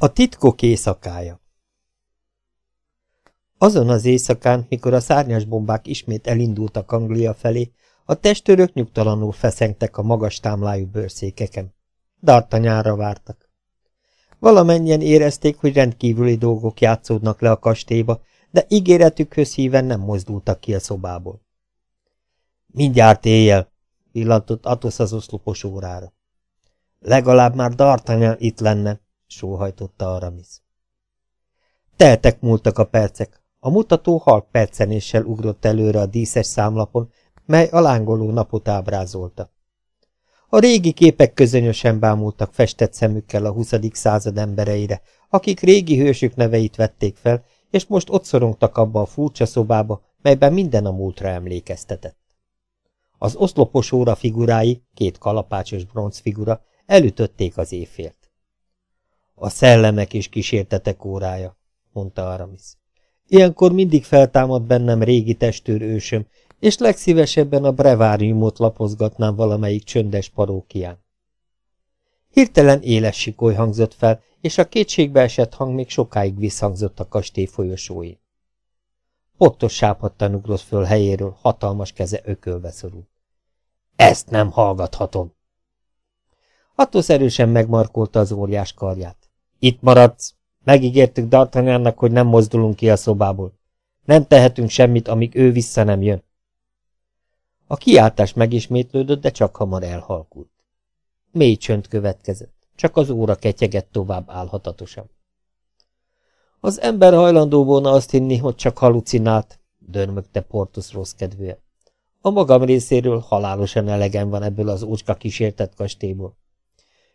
A titkok éjszakája Azon az éjszakán, mikor a szárnyas bombák ismét elindultak Anglia felé, a testőrök nyugtalanul feszengtek a magas támlájú bőrszékeken. Dartanyára vártak. Valamennyien érezték, hogy rendkívüli dolgok játszódnak le a kastélyba, de ígéretükhöz híven nem mozdultak ki a szobából. Mindjárt éjjel, pillantott Atosz az oszlopos órára. Legalább már D'Artagnan itt lenne, sóhajtotta Aramis. Teltek múltak a percek. A mutató halk percenéssel ugrott előre a díszes számlapon, mely a lángoló napot ábrázolta. A régi képek közönösen bámultak festett szemükkel a 20. század embereire, akik régi hősük neveit vették fel, és most ott szorongtak abba a furcsa szobába, melyben minden a múltra emlékeztetett. Az oszlopos óra figurái, két kalapácsos bronzfigura, elütötték az éjfélt. A szellemek is kísértetek órája, mondta Aramis. Ilyenkor mindig feltámad bennem régi testőr ősöm, és legszívesebben a breváriumot lapozgatnám valamelyik csöndes parókián. Hirtelen éles sikoly hangzott fel, és a kétségbe esett hang még sokáig visszhangzott a kastély folyosóin. Pottos sápadtan ugrott föl helyéről, hatalmas keze ökölbe szorult. Ezt nem hallgathatom! Atos erősen megmarkolta az óriás karját. Itt maradsz! Megígértük D'Artagnannak, hogy nem mozdulunk ki a szobából. Nem tehetünk semmit, amíg ő vissza nem jön. A kiáltás megismétlődött, de csak hamar elhalkult. Mély csönd következett, csak az óra ketyegett tovább állhatatosan. Az ember hajlandó volna azt hinni, hogy csak halucinált, dörmögte Portus rossz kedvűen. A magam részéről halálosan elegem van ebből az ócska kísértett kastélyból.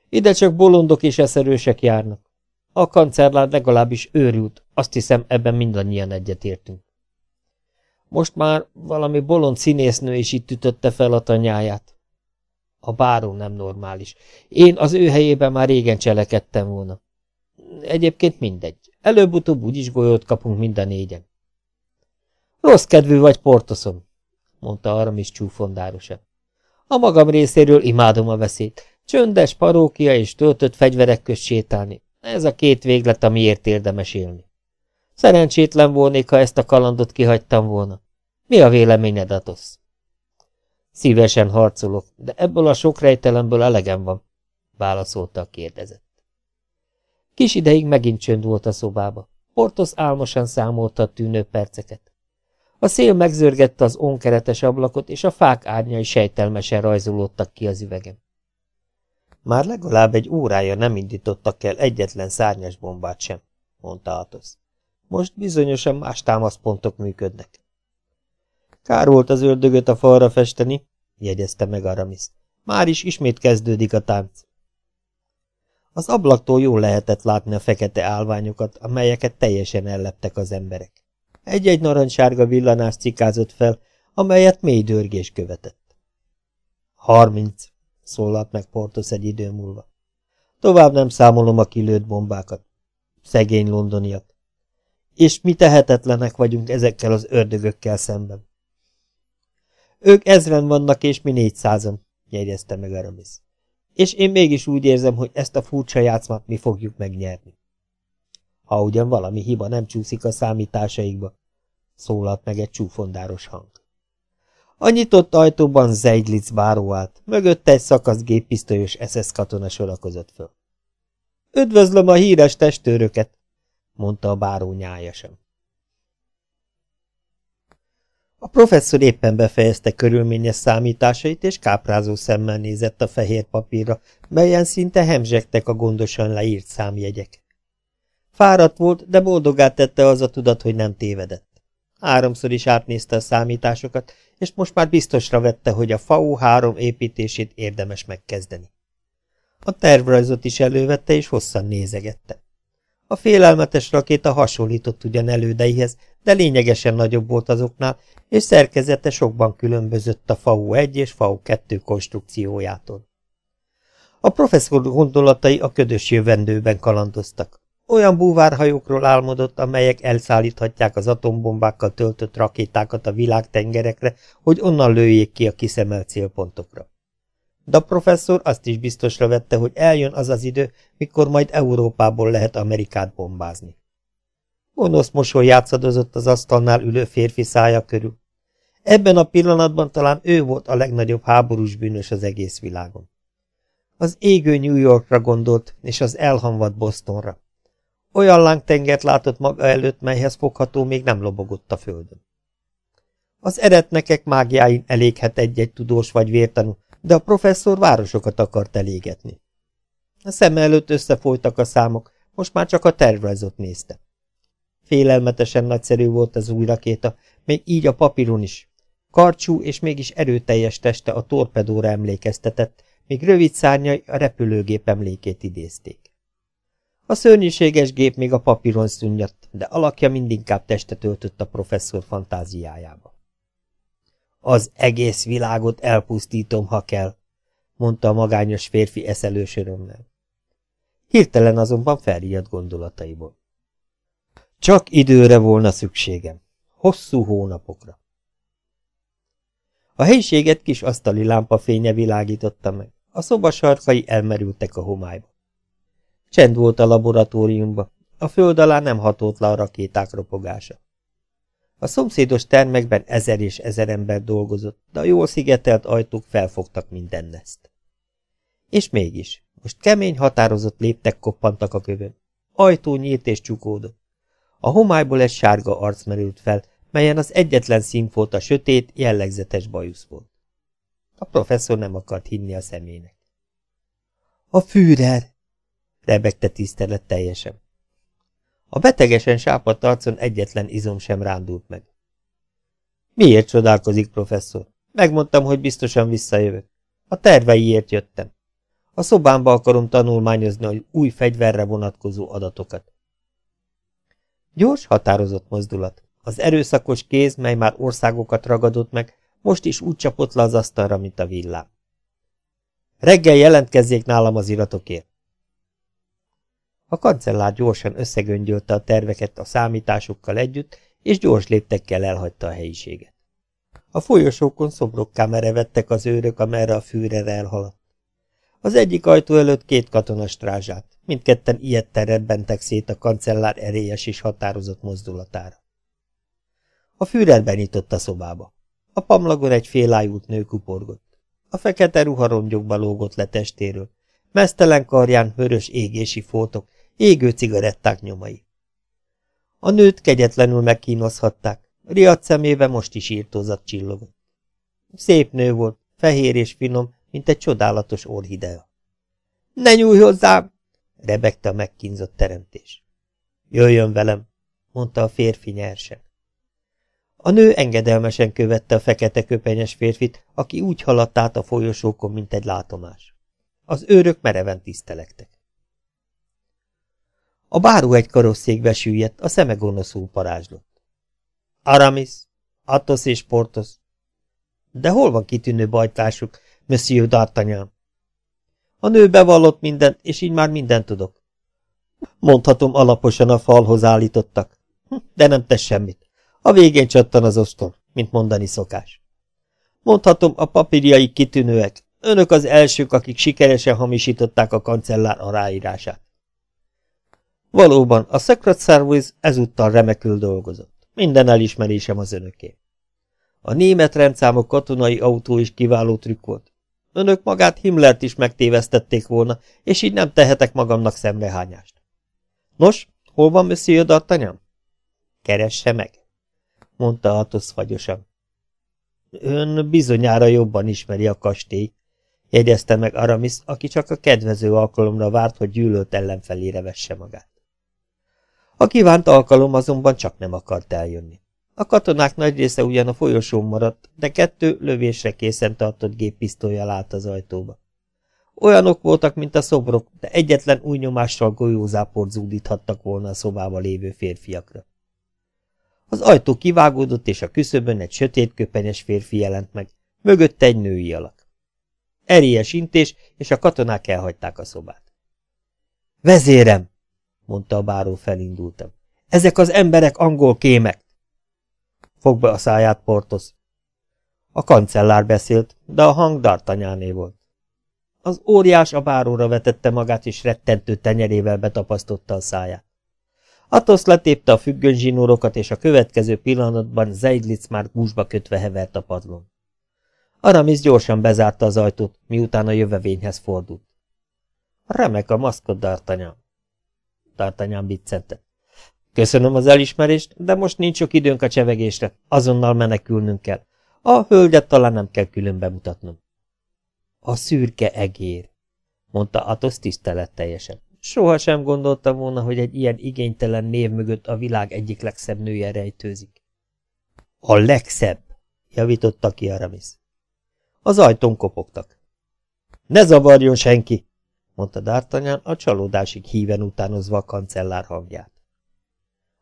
Ide csak bolondok és eszerősek járnak. A kancellár legalábbis őrült, azt hiszem ebben mindannyian egyetértünk. Most már valami bolond színésznő is itt ütötte fel a tanyáját. A báró nem normális. Én az ő helyében már régen cselekedtem volna. Egyébként mindegy. Előbb-utóbb úgyis golyót kapunk mind a négyen. Rossz kedvű vagy, Portoszom, mondta Aramis csúfondárosan. A magam részéről imádom a veszélyt. Csöndes parókia és töltött fegyverek közt sétálni. Ez a két véglet, amiért érdemes élni. Szerencsétlen volnék, ha ezt a kalandot kihagytam volna. Mi a véleményed, Atosz? Szívesen harcolok, de ebből a sok rejtelemből elegem van, válaszolta a kérdezett. Kis ideig megint csönd volt a szobába. Portos álmosan számolta a tűnő perceket. A szél megzörgette az onkeretes ablakot, és a fák árnyai sejtelmesen rajzolódtak ki az üvegem. Már legalább egy órája nem indítottak el egyetlen szárnyas bombát sem, mondta Atosz. Most bizonyosan más támaszpontok működnek. Kár volt az ördögöt a falra festeni, jegyezte meg Aramis. Már is ismét kezdődik a tánc. Az ablaktól jól lehetett látni a fekete állványokat, amelyeket teljesen elleptek az emberek. Egy-egy narancssárga villanás cikázott fel, amelyet mély dörgés követett. Harminc, szólalt meg Portos egy idő múlva. Tovább nem számolom a kilőtt bombákat. Szegény londoniak. És mi tehetetlenek vagyunk ezekkel az ördögökkel szemben. Ők ezren vannak, és mi négyszázan, jegyezte meg Aramis. És én mégis úgy érzem, hogy ezt a furcsa játszmat mi fogjuk megnyerni. Ha ugyan valami hiba nem csúszik a számításaikba, szólalt meg egy csúfondáros hang. A nyitott ajtóban Zeidlitz báró állt, mögötte egy szakasz géppisztolyos SS katona sorakozott föl. Üdvözlöm a híres testőröket, mondta a báró nyájasan. A professzor éppen befejezte körülményes számításait, és káprázó szemmel nézett a fehér papírra, melyen szinte hemzsegtek a gondosan leírt számjegyek. Fáradt volt, de boldogát tette az a tudat, hogy nem tévedett. Háromszor is átnézte a számításokat, és most már biztosra vette, hogy a FAU 3 építését érdemes megkezdeni. A tervrajzot is elővette, és hosszan nézegette. A félelmetes rakéta hasonlított ugyan elődeihez, de lényegesen nagyobb volt azoknál, és szerkezete sokban különbözött a FAU 1 és FAU 2 konstrukciójától. A professzor gondolatai a ködös jövendőben kalandoztak. Olyan búvárhajókról álmodott, amelyek elszállíthatják az atombombákkal töltött rakétákat a világtengerekre, hogy onnan lőjék ki a kiszemelt célpontokra. de a professzor azt is biztosra vette, hogy eljön az az idő, mikor majd Európából lehet Amerikát bombázni. Gonosz mosoly játszadozott az asztalnál ülő férfi szája körül. Ebben a pillanatban talán ő volt a legnagyobb háborús bűnös az egész világon. Az égő New Yorkra gondolt, és az elhamvadt Bostonra. Olyan lángtengert látott maga előtt, melyhez fogható még nem lobogott a földön. Az eretnekek mágiáin eléghet egy-egy tudós vagy vértanú, de a professzor városokat akart elégetni. A szem előtt összefolytak a számok, most már csak a tervrajzot nézte. Félelmetesen nagyszerű volt az új rakéta, még így a papíron is. Karcsú és mégis erőteljes teste a torpedóra emlékeztetett, míg rövid szárnyai a repülőgép emlékét idézték. A szörnyűséges gép még a papíron szünnyadt, de alakja mindinkább testet öltött a professzor fantáziájába. Az egész világot elpusztítom, ha kell, mondta a magányos férfi eszelős örömmel. Hirtelen azonban felriadt gondolataiból. Csak időre volna szükségem. Hosszú hónapokra. A helyiséget kis asztali lámpa fénye világította meg. A szoba sarkai elmerültek a homályba. Csend volt a laboratóriumba, a föld alá nem hatott le a rakéták ropogása. A szomszédos termekben ezer és ezer ember dolgozott, de a jól szigetelt ajtók felfogtak minden ezt. És mégis, most kemény, határozott léptek koppantak a kövön. Ajtó nyílt és csukódott. A homályból egy sárga arc merült fel, melyen az egyetlen szín volt a sötét, jellegzetes bajusz volt. A professzor nem akart hinni a szemének. A Führer! Rebegte tisztelet teljesen. A betegesen sápadt arcon egyetlen izom sem rándult meg. Miért csodálkozik, professzor? Megmondtam, hogy biztosan visszajövök. A terveiért jöttem. A szobámba akarom tanulmányozni a új fegyverre vonatkozó adatokat. Gyors, határozott mozdulat. Az erőszakos kéz, mely már országokat ragadott meg, most is úgy csapott le az asztalra, mint a villám. Reggel jelentkezzék nálam az iratokért. A kancellár gyorsan összegöngyölte a terveket a számításokkal együtt, és gyors léptekkel elhagyta a helyiséget. A folyosókon szobrokká merevettek az őrök, amerre a fűre elhaladt. Az egyik ajtó előtt két katona strázsát, mindketten ilyetten redbentek szét a kancellár erélyes és határozott mozdulatára. A Führer benyitott a szobába. A pamlagon egy félájult nő kuporgott. A fekete ruha rongyokba lógott le testéről. Mesztelen karján vörös égési fótok, égő cigaretták nyomai. A nőt kegyetlenül megkínozhatták, riadt szemébe most is írtózat csillogott. Szép nő volt, fehér és finom, mint egy csodálatos orhidea. Ne nyújj hozzám! rebegte a megkínzott teremtés. Jöjjön velem, mondta a férfi nyersen. A nő engedelmesen követte a fekete köpenyes férfit, aki úgy haladt át a folyosókon, mint egy látomás. Az őrök mereven tisztelektek. A báró egy karosszékbe süllyedt, a szeme gonoszul parázslott. Aramis, Athos és Portos. De hol van kitűnő bajtársuk, Monsieur d'Artagnan? A nő bevallott mindent, és így már mindent tudok. Mondhatom, alaposan a falhoz állítottak, hm, de nem tesz semmit. A végén csattan az ostor, mint mondani szokás. Mondhatom, a papírjai kitűnőek. Önök az elsők, akik sikeresen hamisították a kancellár a ráírását. Valóban, a Secret Service ezúttal remekül dolgozott. Minden elismerésem az önöké. A német rendszámok katonai autó is kiváló trükk volt. Önök magát Himmlert is megtévesztették volna, és így nem tehetek magamnak szemrehányást. Nos, hol van Monsieur D'Artagnan? Keresse meg, mondta Athos fagyosan. Ön bizonyára jobban ismeri a kastély, jegyezte meg Aramis, aki csak a kedvező alkalomra várt, hogy gyűlölt ellenfelére vesse magát. A kívánt alkalom azonban csak nem akart eljönni. A katonák nagy része ugyan a folyosón maradt, de kettő lövésre készen tartott géppisztolyjal állt az ajtóba. Olyanok voltak, mint a szobrok, de egyetlen új nyomással golyózáport zúdíthattak volna a szobába lévő férfiakra. Az ajtó kivágódott, és a küszöbön egy sötét köpenyes férfi jelent meg, mögötte egy női alak. Erélyes intés, és a katonák elhagyták a szobát. Vezérem! Mondta a báró felindultam. Ezek az emberek angol kémek! Fog be a száját, Portos. A kancellár beszélt, de a hang D'Artagnyané volt. Az óriás a báróra vetette magát, és rettentő tenyerével betapasztotta a száját. Atosz letépte a függön zsinórokat, és a következő pillanatban Zeidlitz már gúzsba kötve hevert a padlón. Aramis gyorsan bezárta az ajtót, miután a jövevényhez fordult. Remek a maszkod, D'Artagnan. D'Artagnan biccentett. Köszönöm az elismerést, de most nincs sok időnk a csevegésre, azonnal menekülnünk kell. A hölgyet talán nem kell külön bemutatnom. A szürke egér, mondta Atos tiszteletteljesen. Soha sem gondoltam volna, hogy egy ilyen igénytelen név mögött a világ egyik legszebb nője rejtőzik. A legszebb, javította ki Aramis. Az ajtón kopogtak. Ne zavarjon senki, mondta D'Artagnan a csalódásig híven utánozva a kancellár hangját.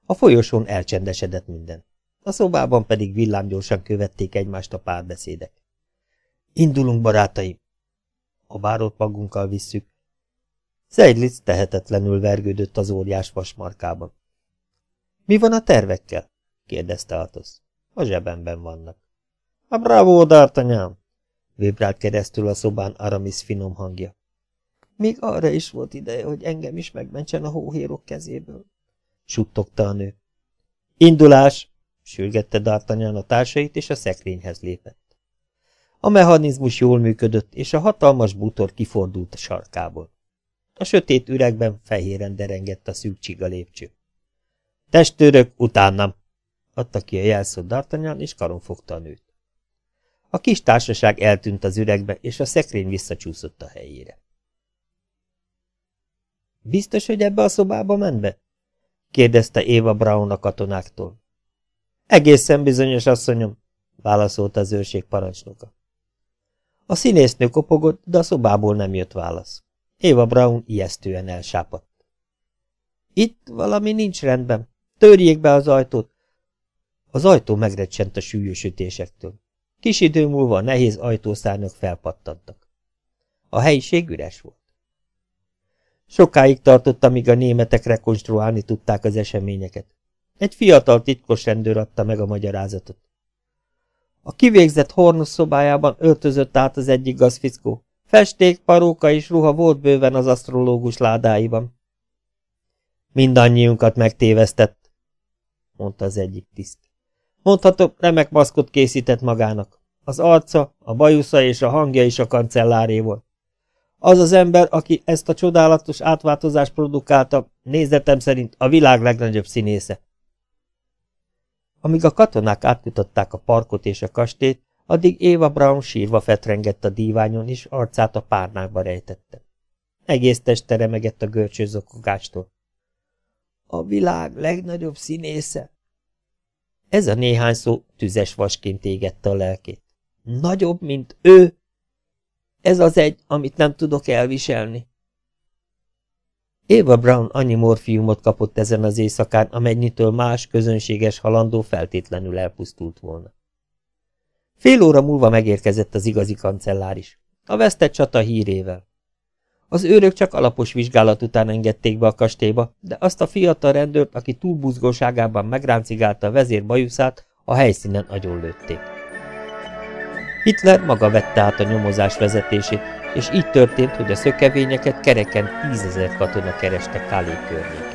A folyosón elcsendesedett minden. A szobában pedig villámgyorsan követték egymást a párbeszédek. Indulunk, barátaim! A bárót magunkkal visszük. Seidlitz tehetetlenül vergődött az óriás vasmarkában. Mi van a tervekkel? kérdezte Athos. A zsebemben vannak. A bravo, D'Artagnan! vibrált keresztül a szobán Aramis finom hangja. Még arra is volt ideje, hogy engem is megmentsen a hóhérok kezéből, suttogta a nő. Indulás! sürgette D'Artagnan a társait, és a szekrényhez lépett. A mechanizmus jól működött, és a hatalmas bútor kifordult a sarkából. A sötét üregben fehéren derengett a szűk csiga lépcső. Testőrök, utánam! adta ki a jelszót D'Artagnan, és karon fogta a nőt. A kis társaság eltűnt az üregbe, és a szekrény visszacsúszott a helyére. Biztos, hogy ebbe a szobába ment be? kérdezte Éva Brown a katonáktól. Egészen bizonyos, asszonyom, válaszolta az őrség parancsnoka. A színésznő kopogott, de a szobából nem jött válasz. Éva Brown ijesztően elsápadt. Itt valami nincs rendben. Törjék be az ajtót. Az ajtó megrecsent a súlyos ütésektől. Kis idő múlva a nehéz ajtószárnyok felpattantak. A helyiség üres volt. Sokáig tartott, amíg a németek rekonstruálni tudták az eseményeket. Egy fiatal titkos rendőr adta meg a magyarázatot. A kivégzett Hornus szobájában öltözött át az egyik gazfickó. Festék, paróka és ruha volt bőven az asztrológus ládáiban. Mindannyiunkat megtévesztett, mondta az egyik tiszt. Mondhatok, remek maszkot készített magának. Az arca, a bajusza és a hangja is a kancelláré volt. Az az ember, aki ezt a csodálatos átváltozást produkálta, nézetem szerint a világ legnagyobb színésze. Amíg a katonák átkutatták a parkot és a kastét, addig Éva Brown sírva fetrengett a díványon, és arcát a párnákba rejtette. Egész teste remegett a görcsőzokogástól. A világ legnagyobb színésze. Ez a néhány szó tüzes vasként égette a lelkét. Nagyobb, mint ő? Ez az egy, amit nem tudok elviselni. Eva Brown annyi morfiumot kapott ezen az éjszakán, amennyitől más, közönséges halandó feltétlenül elpusztult volna. Fél óra múlva megérkezett az igazi kancellár is, a vesztett csata hírével. Az őrök csak alapos vizsgálat után engedték be a kastélyba, de azt a fiatal rendőrt, aki túlbuzgóságában megráncigálta a vezér bajuszát, a helyszínen agyonlőtték. Hitler maga vette át a nyomozás vezetését, és így történt, hogy a szökevényeket kereken tízezer katona kereste Kálé környéken.